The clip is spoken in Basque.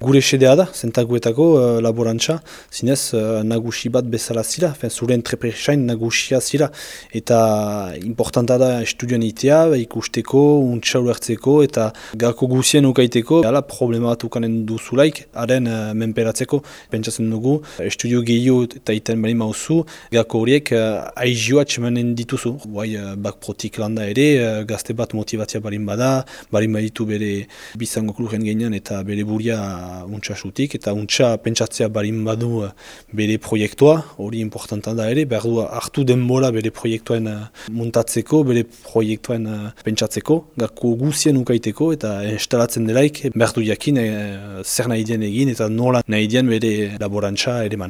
Gure sedea da, zentaguetako uh, laborantza, zinez uh, nagusi bat bezala zira, fen, zure entrepresain nagusia zira. Eta importanta da estudioan itea, ikusteko, untsa ulertzeko, eta gako guzien ukaiteko, ala problema bat ukanen duzulaik, haren uh, menperatzeko. Pentsatzen dugu, estudio gehiago eta iten bali mauzu, gako horiek uh, aizioa txemanen dituzu. Guai, uh, bakprotik landa ere, uh, gazte bat motivatzia balin bada, balin baditu bere bizango klugen gainean eta bere buria untsa sutik, eta untsa pentsatzea balin badu uh, bere proiektua, hori importantan da ere, behar du hartu denbora bere proiektuen uh, muntatzeko, bere proiektuen uh, pentsatzeko, gako guzien ukaiteko eta instalatzen delaik, behar du jakin uh, zer nahi egin eta nola nahi bere laborantza ere man.